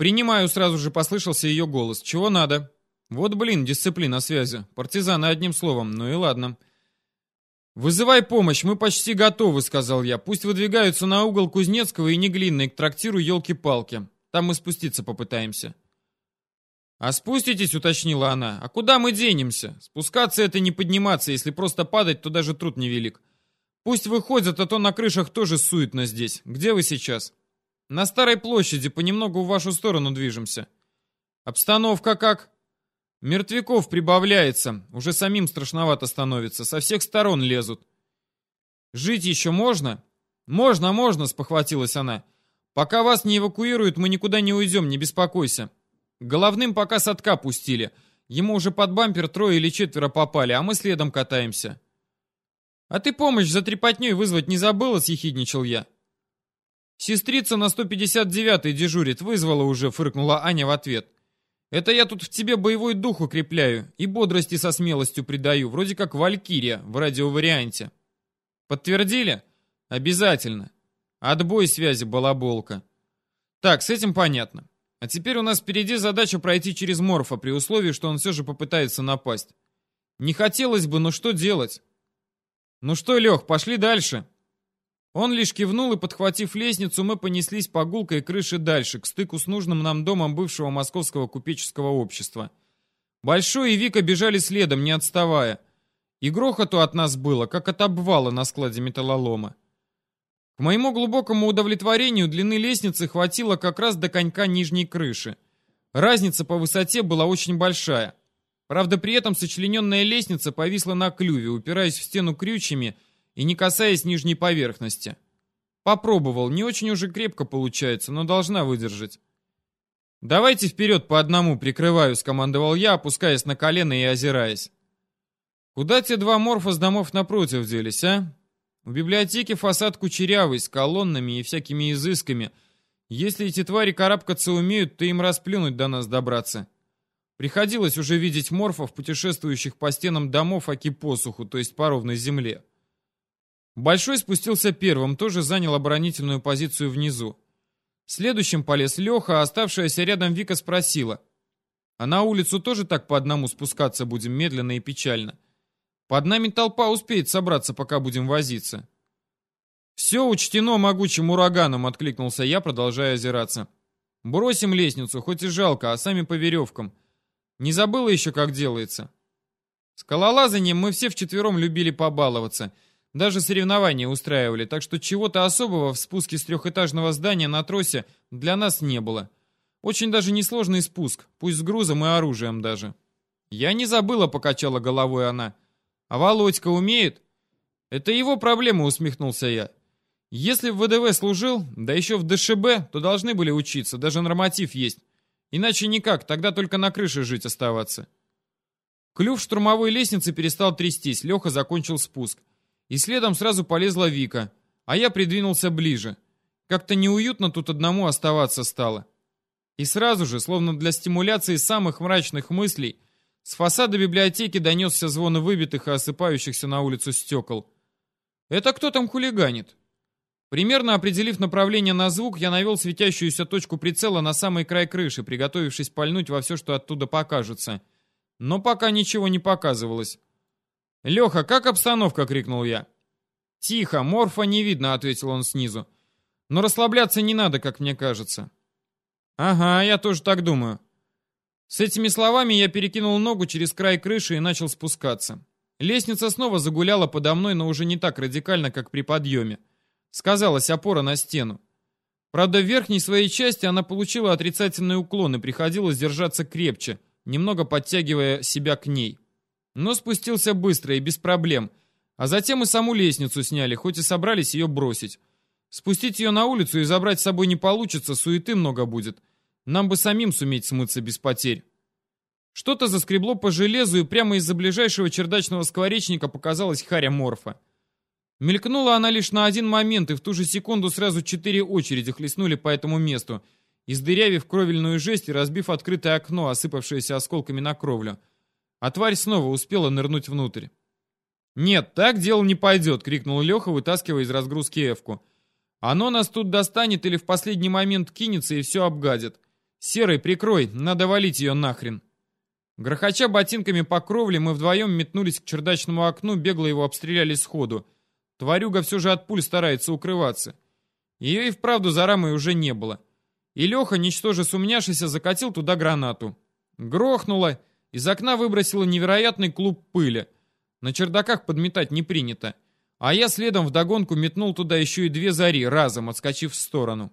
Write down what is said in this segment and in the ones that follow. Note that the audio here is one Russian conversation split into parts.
«Принимаю», сразу же послышался ее голос. «Чего надо?» «Вот, блин, дисциплина связи. Партизаны одним словом. Ну и ладно». «Вызывай помощь, мы почти готовы», — сказал я. «Пусть выдвигаются на угол Кузнецкого и Неглинной к трактиру елки-палки. Там мы спуститься попытаемся». «А спуститесь?» — уточнила она. «А куда мы денемся? Спускаться — это не подниматься. Если просто падать, то даже труд невелик. Пусть выходят, а то на крышах тоже суетно здесь. Где вы сейчас?» «На Старой площади. Понемногу в вашу сторону движемся». «Обстановка как?» «Мертвяков прибавляется. Уже самим страшновато становится. Со всех сторон лезут». «Жить еще можно?» «Можно, можно», — спохватилась она. «Пока вас не эвакуируют, мы никуда не уйдем, не беспокойся». Головным пока садка пустили. Ему уже под бампер трое или четверо попали, а мы следом катаемся. А ты помощь за трепотней вызвать не забыла, съехидничал я. Сестрица на 159-й дежурит, вызвала уже, фыркнула Аня в ответ. Это я тут в тебе боевой дух укрепляю и бодрости со смелостью придаю, вроде как Валькирия в радиоварианте. Подтвердили? Обязательно. Отбой связи, балаболка. Так, с этим понятно. А теперь у нас впереди задача пройти через Морфа, при условии, что он все же попытается напасть. Не хотелось бы, но что делать? Ну что, Лех, пошли дальше. Он лишь кивнул, и, подхватив лестницу, мы понеслись по гулкой крыше дальше, к стыку с нужным нам домом бывшего московского купеческого общества. Большой и Вика бежали следом, не отставая. И грохоту от нас было, как от обвала на складе металлолома. К моему глубокому удовлетворению длины лестницы хватило как раз до конька нижней крыши. Разница по высоте была очень большая. Правда, при этом сочлененная лестница повисла на клюве, упираясь в стену крючьями и не касаясь нижней поверхности. Попробовал, не очень уже крепко получается, но должна выдержать. «Давайте вперед по одному, прикрываю», — скомандовал я, опускаясь на колено и озираясь. «Куда те два морфа с домов напротив делись, а? В библиотеке фасад кучерявый, с колоннами и всякими изысками. Если эти твари карабкаться умеют, то им расплюнуть до нас добраться. Приходилось уже видеть морфов, путешествующих по стенам домов аки посуху, то есть по ровной земле. Большой спустился первым, тоже занял оборонительную позицию внизу. Следующим полез Леха, а оставшаяся рядом Вика спросила. «А на улицу тоже так по одному спускаться будем медленно и печально?» Под нами толпа успеет собраться, пока будем возиться. Все учтено могучим ураганом, откликнулся я, продолжая озираться. Бросим лестницу, хоть и жалко, а сами по веревкам. Не забыла еще, как делается. Скалолазанием мы все вчетвером любили побаловаться. Даже соревнования устраивали, так что чего-то особого в спуске с трехэтажного здания на тросе для нас не было. Очень даже несложный спуск, пусть с грузом и оружием даже. Я не забыла, покачала головой она. А Володька умеет? Это его проблема, усмехнулся я. Если в ВДВ служил, да еще в ДШБ, то должны были учиться, даже норматив есть. Иначе никак, тогда только на крыше жить оставаться. Клюв штурмовой лестницы перестал трястись, Леха закончил спуск. И следом сразу полезла Вика, а я придвинулся ближе. Как-то неуютно тут одному оставаться стало. И сразу же, словно для стимуляции самых мрачных мыслей, с фасада библиотеки донесся звон выбитых и осыпающихся на улицу стекол. «Это кто там хулиганит?» Примерно определив направление на звук, я навел светящуюся точку прицела на самый край крыши, приготовившись пальнуть во все, что оттуда покажется. Но пока ничего не показывалось. «Леха, как обстановка?» — крикнул я. «Тихо, морфа не видно», — ответил он снизу. «Но расслабляться не надо, как мне кажется». «Ага, я тоже так думаю. С этими словами я перекинул ногу через край крыши и начал спускаться. Лестница снова загуляла подо мной, но уже не так радикально, как при подъеме. Сказалась опора на стену. Правда, в верхней своей части она получила отрицательный уклон и приходилось держаться крепче, немного подтягивая себя к ней. Но спустился быстро и без проблем, а затем и саму лестницу сняли, хоть и собрались ее бросить. Спустить ее на улицу и забрать с собой не получится, суеты много будет. Нам бы самим суметь смыться без потерь. Что-то заскребло по железу, и прямо из-за ближайшего чердачного скворечника показалась Харя Морфа. Мелькнула она лишь на один момент, и в ту же секунду сразу четыре очереди хлестнули по этому месту, издырявив кровельную жесть и разбив открытое окно, осыпавшееся осколками на кровлю. А тварь снова успела нырнуть внутрь. «Нет, так дело не пойдет!» — крикнул Леха, вытаскивая из разгрузки Эвку. «Оно нас тут достанет или в последний момент кинется и все обгадит. «Серый, прикрой, надо валить ее нахрен». Грохоча ботинками по кровле, мы вдвоем метнулись к чердачному окну, бегло его обстреляли сходу. Тварюга все же от пуль старается укрываться. Ее и вправду за рамой уже не было. И Леха, ничтоже сумняшися, закатил туда гранату. Грохнуло, из окна выбросило невероятный клуб пыли. На чердаках подметать не принято. А я следом вдогонку метнул туда еще и две зари, разом отскочив в сторону.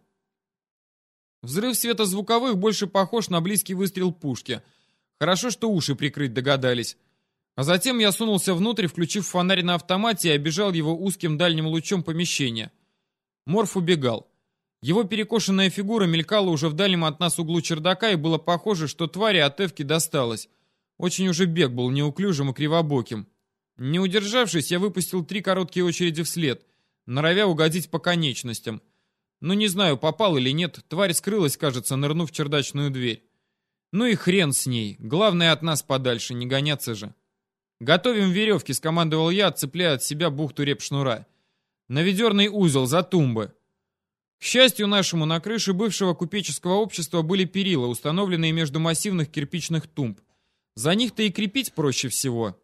Взрыв светозвуковых больше похож на близкий выстрел пушки. Хорошо, что уши прикрыть догадались. А затем я сунулся внутрь, включив фонарь на автомате и обежал его узким дальним лучом помещения. Морф убегал. Его перекошенная фигура мелькала уже в дальнем от нас углу чердака, и было похоже, что твари от Эвки досталось. Очень уже бег был неуклюжим и кривобоким. Не удержавшись, я выпустил три короткие очереди вслед, норовя угодить по конечностям. Ну, не знаю, попал или нет, тварь скрылась, кажется, нырнув в чердачную дверь. Ну и хрен с ней, главное от нас подальше, не гоняться же. «Готовим веревки», — скомандовал я, отцепляя от себя бухту репшнура. «На ведерный узел, за тумбы». К счастью нашему, на крыше бывшего купеческого общества были перила, установленные между массивных кирпичных тумб. За них-то и крепить проще всего.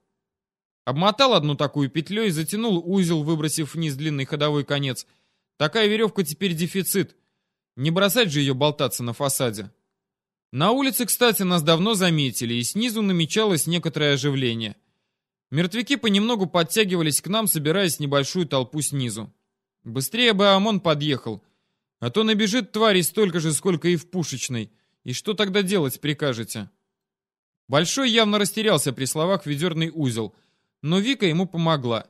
Обмотал одну такую петлей, затянул узел, выбросив вниз длинный ходовой конец. Такая веревка теперь дефицит. Не бросать же ее болтаться на фасаде. На улице, кстати, нас давно заметили, и снизу намечалось некоторое оживление. Мертвяки понемногу подтягивались к нам, собираясь небольшую толпу снизу. Быстрее бы ОМОН подъехал, а то набежит тварей столько же, сколько и в пушечной. И что тогда делать прикажете? Большой явно растерялся при словах «ведерный узел», но Вика ему помогла.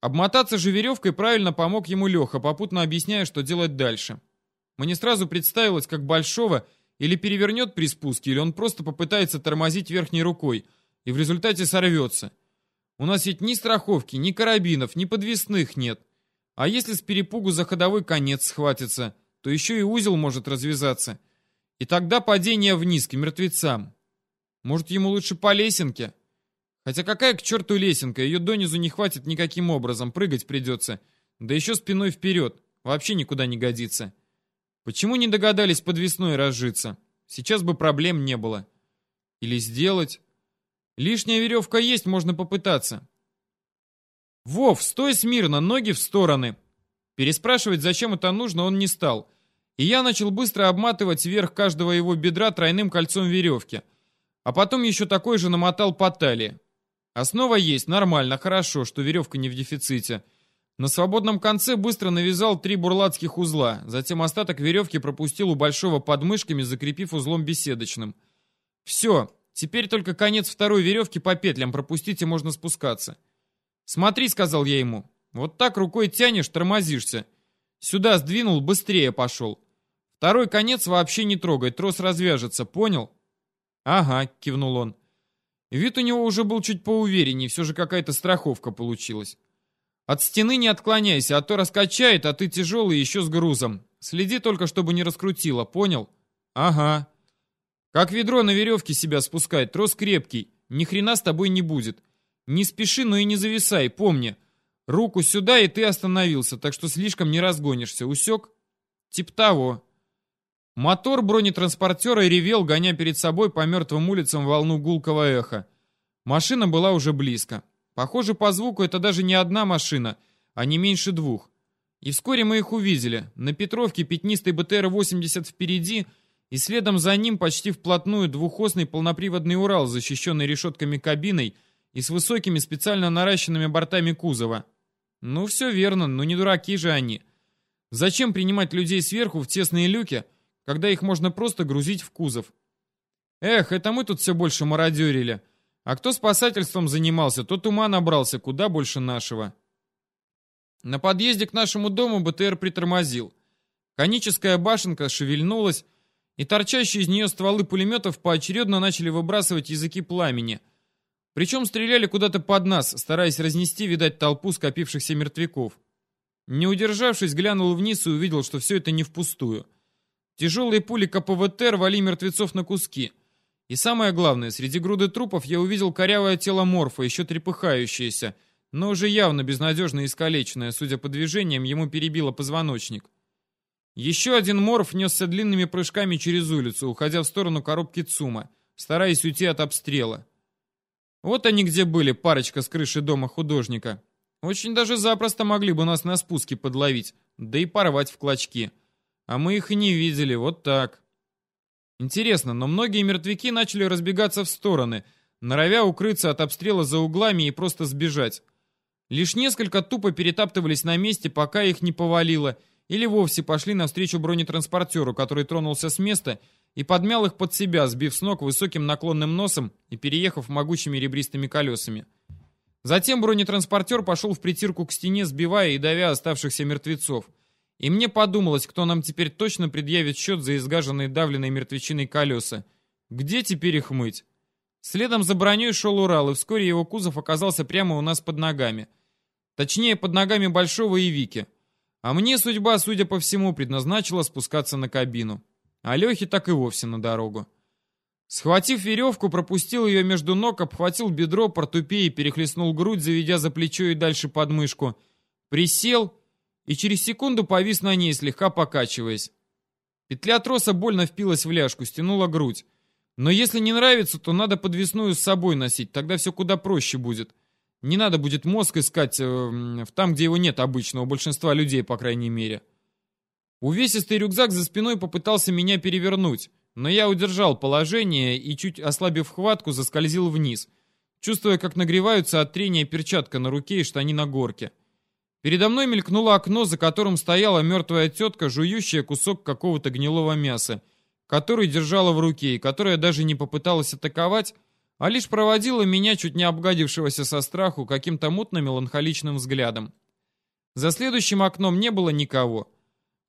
Обмотаться же веревкой правильно помог ему Леха, попутно объясняя, что делать дальше. Мне сразу представилось, как Большого или перевернет при спуске, или он просто попытается тормозить верхней рукой, и в результате сорвется. У нас ведь ни страховки, ни карабинов, ни подвесных нет. А если с перепугу за ходовой конец схватится, то еще и узел может развязаться. И тогда падение вниз к мертвецам. Может, ему лучше по лесенке? Хотя какая к черту лесенка? Ее донизу не хватит никаким образом, прыгать придется. Да еще спиной вперед. Вообще никуда не годится. Почему не догадались подвесной разжиться? Сейчас бы проблем не было. Или сделать? Лишняя веревка есть, можно попытаться. Вов, стой смирно, ноги в стороны. Переспрашивать, зачем это нужно, он не стал. И я начал быстро обматывать вверх каждого его бедра тройным кольцом веревки. А потом еще такой же намотал по талии. Основа есть, нормально, хорошо, что веревка не в дефиците. На свободном конце быстро навязал три бурлацких узла, затем остаток веревки пропустил у большого подмышками, закрепив узлом беседочным. Все, теперь только конец второй веревки по петлям пропустить и можно спускаться. «Смотри», — сказал я ему, — «вот так рукой тянешь, тормозишься. Сюда сдвинул, быстрее пошел. Второй конец вообще не трогай, трос развяжется, понял?» «Ага», — кивнул он. Вид у него уже был чуть поувереннее, все же какая-то страховка получилась. От стены не отклоняйся, а то раскачает, а ты тяжелый еще с грузом. Следи только, чтобы не раскрутило, понял? Ага. Как ведро на веревке себя спускать, трос крепкий, ни хрена с тобой не будет. Не спеши, но и не зависай, помни. Руку сюда, и ты остановился, так что слишком не разгонишься, усек? Тип того. Мотор бронетранспортера ревел, гоня перед собой по мертвым улицам волну гулкого эха. Машина была уже близко. Похоже, по звуку это даже не одна машина, а не меньше двух. И вскоре мы их увидели. На Петровке пятнистый БТР-80 впереди, и следом за ним почти вплотную двухосный полноприводный Урал, защищенный решетками кабиной и с высокими специально наращенными бортами кузова. Ну, все верно, но не дураки же они. Зачем принимать людей сверху в тесные люки, когда их можно просто грузить в кузов. Эх, это мы тут все больше мародерили. А кто спасательством занимался, тот ума набрался куда больше нашего. На подъезде к нашему дому БТР притормозил. Коническая башенка шевельнулась, и торчащие из нее стволы пулеметов поочередно начали выбрасывать языки пламени. Причем стреляли куда-то под нас, стараясь разнести, видать, толпу скопившихся мертвяков. Не удержавшись, глянул вниз и увидел, что все это не впустую. Тяжелые пули КПВТ рвали мертвецов на куски. И самое главное, среди груды трупов я увидел корявое тело Морфа, еще трепыхающееся, но уже явно безнадежно искалеченное, судя по движениям, ему перебило позвоночник. Еще один морф несся длинными прыжками через улицу, уходя в сторону коробки ЦУМа, стараясь уйти от обстрела. Вот они где были, парочка с крыши дома художника. Очень даже запросто могли бы нас на спуске подловить, да и порвать в клочки. А мы их и не видели, вот так. Интересно, но многие мертвяки начали разбегаться в стороны, норовя укрыться от обстрела за углами и просто сбежать. Лишь несколько тупо перетаптывались на месте, пока их не повалило, или вовсе пошли навстречу бронетранспортеру, который тронулся с места и подмял их под себя, сбив с ног высоким наклонным носом и переехав могучими ребристыми колесами. Затем бронетранспортер пошел в притирку к стене, сбивая и давя оставшихся мертвецов. И мне подумалось, кто нам теперь точно предъявит счет за изгаженные давленной мертвечиной колеса. Где теперь их мыть? Следом за броней шел Урал, и вскоре его кузов оказался прямо у нас под ногами. Точнее, под ногами Большого и Вики. А мне судьба, судя по всему, предназначила спускаться на кабину. А Лехе так и вовсе на дорогу. Схватив веревку, пропустил ее между ног, обхватил бедро, портупеи, перехлестнул грудь, заведя за плечо и дальше подмышку. Присел и через секунду повис на ней, слегка покачиваясь. Петля троса больно впилась в ляжку, стянула грудь. Но если не нравится, то надо подвесную с собой носить, тогда все куда проще будет. Не надо будет мозг искать э, там, где его нет обычно, у большинства людей, по крайней мере. Увесистый рюкзак за спиной попытался меня перевернуть но я удержал положение и, чуть ослабив хватку, заскользил вниз, чувствуя, как нагреваются от трения перчатка на руке и штани на горке. Передо мной мелькнуло окно, за которым стояла мертвая тетка, жующая кусок какого-то гнилого мяса, который держала в руке и которая даже не попыталась атаковать, а лишь проводила меня, чуть не обгадившегося со страху, каким-то мутно-меланхоличным взглядом. За следующим окном не было никого —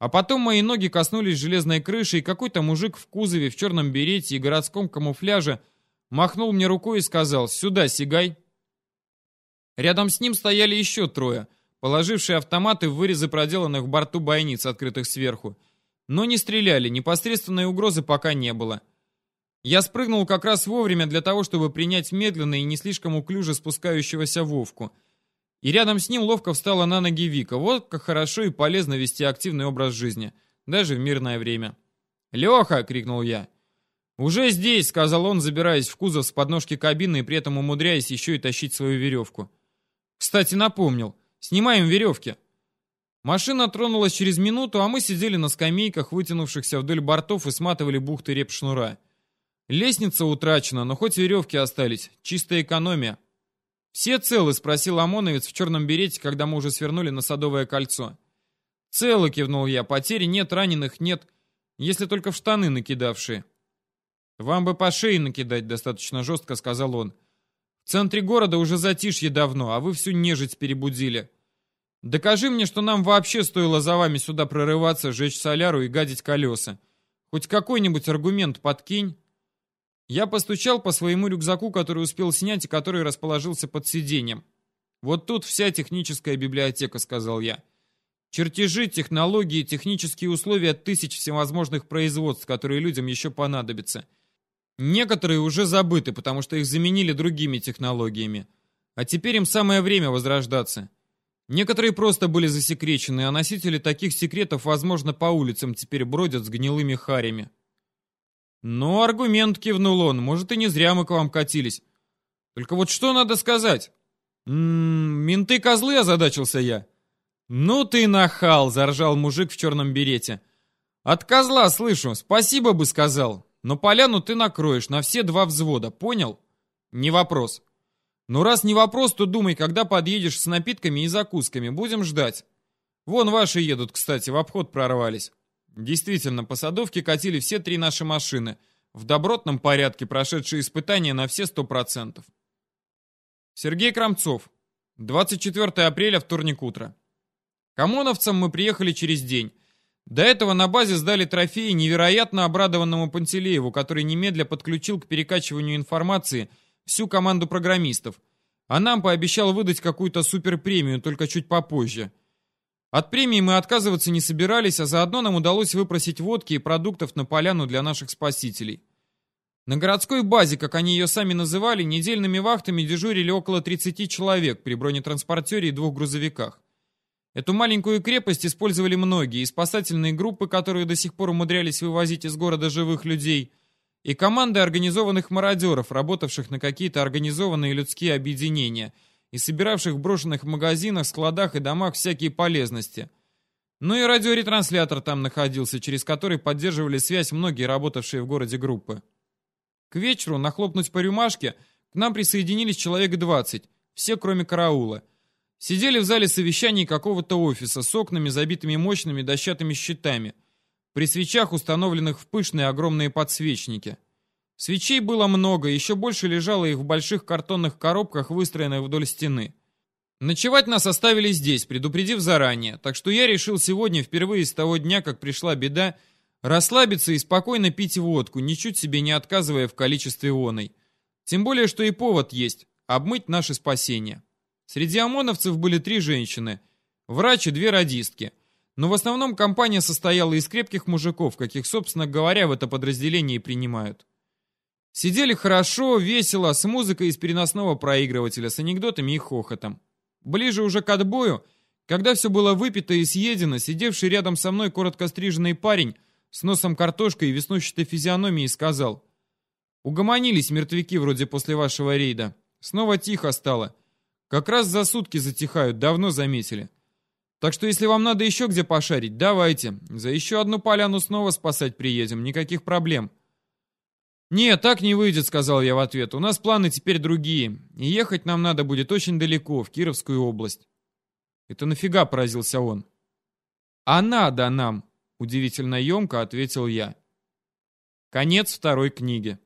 а потом мои ноги коснулись железной крыши, и какой-то мужик в кузове, в черном берете и городском камуфляже махнул мне рукой и сказал «Сюда, сигай». Рядом с ним стояли еще трое, положившие автоматы в вырезы проделанных в борту бойниц, открытых сверху. Но не стреляли, непосредственной угрозы пока не было. Я спрыгнул как раз вовремя для того, чтобы принять медленно и не слишком уклюже спускающегося Вовку — и рядом с ним ловко встала на ноги Вика. Вот как хорошо и полезно вести активный образ жизни, даже в мирное время. «Леха!» — крикнул я. «Уже здесь!» — сказал он, забираясь в кузов с подножки кабины и при этом умудряясь еще и тащить свою веревку. «Кстати, напомнил. Снимаем веревки!» Машина тронулась через минуту, а мы сидели на скамейках, вытянувшихся вдоль бортов и сматывали бухты реп-шнура. Лестница утрачена, но хоть веревки остались. Чистая экономия. «Все целы?» — спросил ОМОНовец в черном берете, когда мы уже свернули на Садовое кольцо. «Целы», — кивнул я. «Потери нет, раненых нет, если только в штаны накидавшие». «Вам бы по шее накидать достаточно жестко», — сказал он. «В центре города уже затишье давно, а вы всю нежить перебудили. Докажи мне, что нам вообще стоило за вами сюда прорываться, жечь соляру и гадить колеса. Хоть какой-нибудь аргумент подкинь». Я постучал по своему рюкзаку, который успел снять и который расположился под сиденьем. «Вот тут вся техническая библиотека», — сказал я. «Чертежи, технологии, технические условия тысяч всевозможных производств, которые людям еще понадобятся. Некоторые уже забыты, потому что их заменили другими технологиями. А теперь им самое время возрождаться. Некоторые просто были засекречены, а носители таких секретов, возможно, по улицам теперь бродят с гнилыми харями». «Ну, аргумент», — кивнул он. «Может, и не зря мы к вам катились. Только вот что надо сказать?» «М «М-м, -м, «Менты козлы», — озадачился я. «Ну ты нахал», — заржал мужик в черном берете. «От козла слышу, спасибо бы сказал. Но поляну ты накроешь на все два взвода, понял?» «Не вопрос». «Ну раз не вопрос, то думай, когда подъедешь с напитками и закусками. Будем ждать. Вон ваши едут, кстати, в обход прорвались». Действительно, по Садовке катили все три наши машины, в добротном порядке прошедшие испытания на все сто процентов. Сергей Крамцов. 24 апреля, вторник утро. К ОМОНовцам мы приехали через день. До этого на базе сдали трофеи невероятно обрадованному Пантелееву, который немедля подключил к перекачиванию информации всю команду программистов, а нам пообещал выдать какую-то суперпремию только чуть попозже – от премии мы отказываться не собирались, а заодно нам удалось выпросить водки и продуктов на поляну для наших спасителей. На городской базе, как они ее сами называли, недельными вахтами дежурили около 30 человек при бронетранспортере и двух грузовиках. Эту маленькую крепость использовали многие, и спасательные группы, которые до сих пор умудрялись вывозить из города живых людей, и команды организованных мародеров, работавших на какие-то организованные людские объединения и собиравших в брошенных магазинах, складах и домах всякие полезности. Ну и радиоретранслятор там находился, через который поддерживали связь многие работавшие в городе группы. К вечеру, нахлопнуть по рюмашке, к нам присоединились человек 20, все кроме караула. Сидели в зале совещаний какого-то офиса с окнами, забитыми мощными дощатыми щитами. При свечах, установленных в пышные огромные подсвечники. Свечей было много, еще больше лежало их в больших картонных коробках, выстроенных вдоль стены. Ночевать нас оставили здесь, предупредив заранее, так что я решил сегодня, впервые с того дня, как пришла беда, расслабиться и спокойно пить водку, ничуть себе не отказывая в количестве оной. Тем более, что и повод есть – обмыть наше спасение. Среди ОМОНовцев были три женщины, врач и две радистки. Но в основном компания состояла из крепких мужиков, каких, собственно говоря, в это подразделение и принимают. Сидели хорошо, весело, с музыкой из переносного проигрывателя, с анекдотами и хохотом. Ближе уже к отбою, когда все было выпито и съедено, сидевший рядом со мной коротко стриженный парень с носом картошкой и веснущатой физиономией сказал «Угомонились мертвяки вроде после вашего рейда. Снова тихо стало. Как раз за сутки затихают, давно заметили. Так что если вам надо еще где пошарить, давайте. За еще одну поляну снова спасать приедем, никаких проблем. «Нет, так не выйдет», — сказал я в ответ. «У нас планы теперь другие, и ехать нам надо будет очень далеко, в Кировскую область». «Это нафига?» — поразился он. «А надо нам», — удивительно емко ответил я. Конец второй книги.